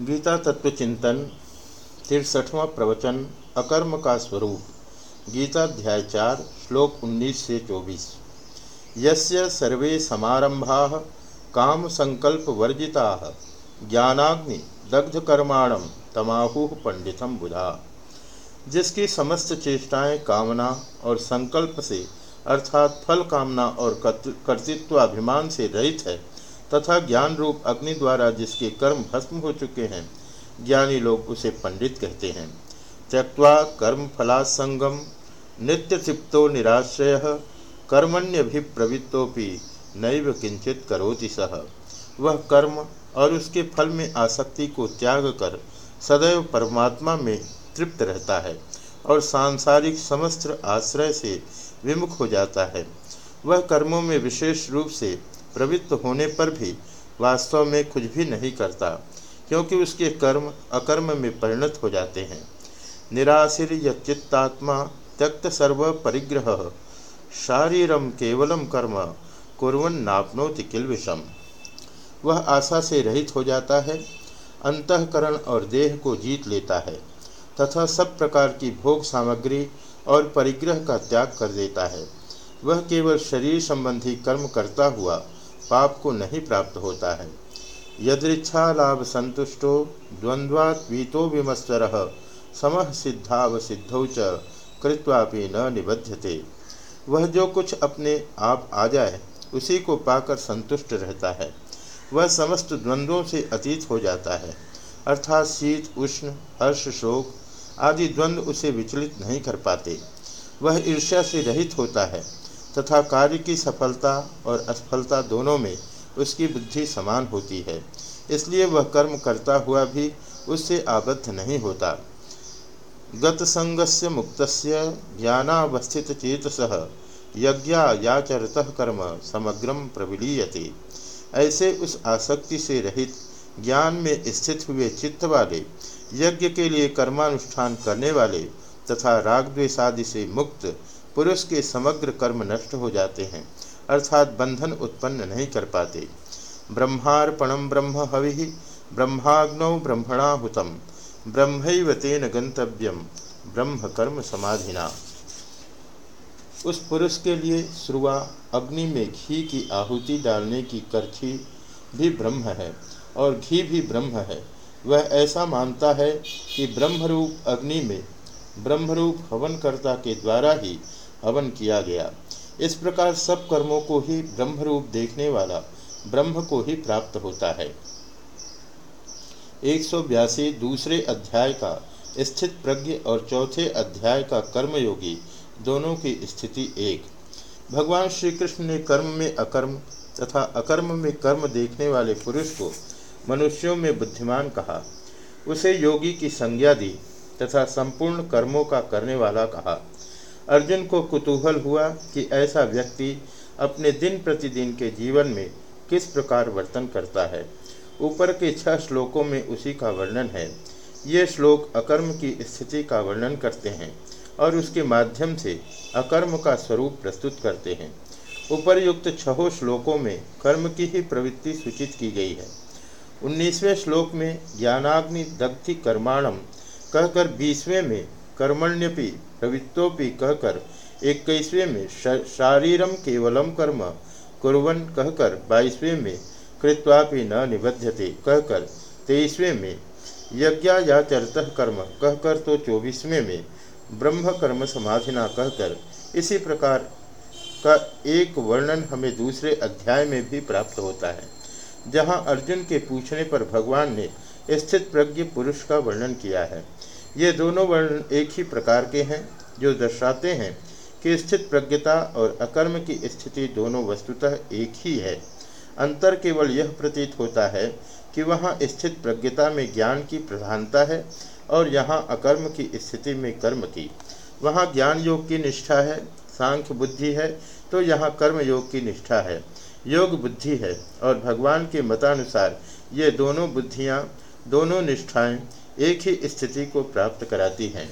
गीता तत्व चिंतन, तिरसठवां प्रवचन, अकर्म का स्वरूप गीताध्याय चार, श्लोक 19 से 24 यस्य सर्वे समारंभा काम संकल्प वर्जिता, ज्ञानाग्नि दग्धकर्माणम तमाहु पंडितम बुधा। जिसकी समस्त चेष्टाएँ कामना और संकल्प से, अर्थात फल कामना और कर्तृत्वाभिमान से रहित है तथा ज्ञान रूप अग्नि द्वारा जिसके कर्म भस्म हो चुके हैं, ज्ञानी लोग उसे पंडित कहते हैं। त्यक्वा कर्म फलासंगम नित्य तृप्तो निराश्रय कर्मण्यभिप्रवृत्तोपि नैव किंचित करोति सह वह कर्म और उसके फल में आसक्ति को त्याग कर सदैव परमात्मा में तृप्त रहता है और सांसारिक समस्त आश्रय से विमुख हो जाता है। वह कर्मों में विशेष रूप से प्रवृत्त होने पर भी वास्तव में कुछ भी नहीं करता, क्योंकि उसके कर्म अकर्म में परिणत हो जाते हैं। निराशिर यच्चित्तात्मा त्यक्त सर्व परिग्रह शारीरम केवलम कर्म कुरन नापनोति किल विषम। वह आशा से रहित हो जाता है, अंतकरण और देह को जीत लेता है, तथा सब प्रकार की भोग सामग्री और परिग्रह का त्याग कर देता है। वह केवल शरीर संबंधी कर्म करता हुआ पाप को नहीं प्राप्त होता है। यदृच्छा लाभ संतुष्टो द्वंद्वात्वीतो विमस्वर, समह सिद्धाव सिद्धौ च कृत्वापि न निबध्यते। वह जो कुछ अपने आप आ जाए, उसी को पाकर संतुष्ट रहता है। वह समस्त द्वंद्वों से अतीत हो जाता है। अर्थात शीत, उष्ण, हर्ष, शोक आदि द्वंद्व उसे विचलित नहीं कर पाते। वह ईर्ष्या से रहित होता है। तथा कार्य की सफलता और असफलता दोनों में उसकी बुद्धि समान होती है। इसलिए वह कर्म करता हुआ भी उससे आबद्ध नहीं होता। गतसंगस्य मुक्तस्य ज्ञानावस्थित चेतस यज्ञायाचरत कर्म समग्रम प्रविलीयते। ऐसे उस आसक्ति से रहित ज्ञान में स्थित हुए चित्त वाले, यज्ञ के लिए कर्मानुष्ठान करने वाले तथा राग द्वेषादि से मुक्त पुरुष के समग्र कर्म नष्ट हो जाते हैं, अर्थात बंधन उत्पन्न नहीं कर पाते। ब्रह्मार्पणम ब्रह्म हवि, ब्रह्माग्नौ ब्रह्मणाहुतम ब्रह्म तेन गंतव्यम ब्रह्म कर्म समाधिना। उस पुरुष के लिए श्रुआ अग्नि में घी की आहुति डालने की करछी भी ब्रह्म है, और घी भी ब्रह्म है। वह ऐसा मानता है कि ब्रह्मरूप अग्नि में ब्रह्मरूप हवनकर्ता के द्वारा ही हवन किया गया। इस प्रकार सब कर्मों को ही ब्रह्मरूप देखने वाला ब्रह्म को ही प्राप्त होता है। एक सौ बयासी दूसरे अध्याय का स्थित प्रज्ञ और चौथे अध्याय का कर्मयोगी दोनों की स्थिति एक। भगवान श्री कृष्ण ने कर्म में अकर्म तथा अकर्म में कर्म देखने वाले पुरुष को मनुष्यों में बुद्धिमान कहा। उसे योगी की संज्ञा दी। तथा संपूर्ण कर्मों का करने वाला कहा। अर्जुन को कुतूहल हुआ कि ऐसा व्यक्ति अपने दिन प्रतिदिन के जीवन में किस प्रकार वर्तन करता है। ऊपर के छह श्लोकों में उसी का वर्णन है। ये श्लोक अकर्म की स्थिति का वर्णन करते हैं और उसके माध्यम से अकर्म का स्वरूप प्रस्तुत करते हैं। उपरयुक्त छहों श्लोकों में कर्म की ही प्रवृत्ति सूचित की गई है। उन्नीसवें श्लोक में ज्ञानाग्नि दग्धि कर्माणम कहकर बीसवें में कर्मण्यपि प्रवृत्तोपि कहकर इक्कीसवें में शारीरम केवलम कर्म कुरन कहकर बाईसवें में कृत्वापि न निबध्यते कहकर तेईसवें में यज्ञायाचरत कर्म कहकर तो चौबीसवें में ब्रह्म कर्म समाधिना कहकर इसी प्रकार का एक वर्णन हमें दूसरे अध्याय में भी प्राप्त होता है, जहाँ अर्जुन के पूछने पर भगवान ने स्थित प्रज्ञ पुरुष का वर्णन किया है। ये दोनों वर्ण एक ही प्रकार के हैं, जो दर्शाते हैं कि स्थित प्रज्ञता और अकर्म की स्थिति दोनों वस्तुतः एक ही है। अंतर केवल यह प्रतीत होता है कि वहाँ स्थित प्रज्ञता में ज्ञान की प्रधानता है और यहाँ अकर्म की स्थिति में कर्म की। वहाँ ज्ञान योग की निष्ठा है, सांख्य बुद्धि है तो यहाँ कर्म योग की निष्ठा है। योग बुद्धि है और भगवान के मतानुसार ये दोनों बुद्धियाँ, दोनों निष्ठाएँ एक ही स्थिति को प्राप्त कराती हैं।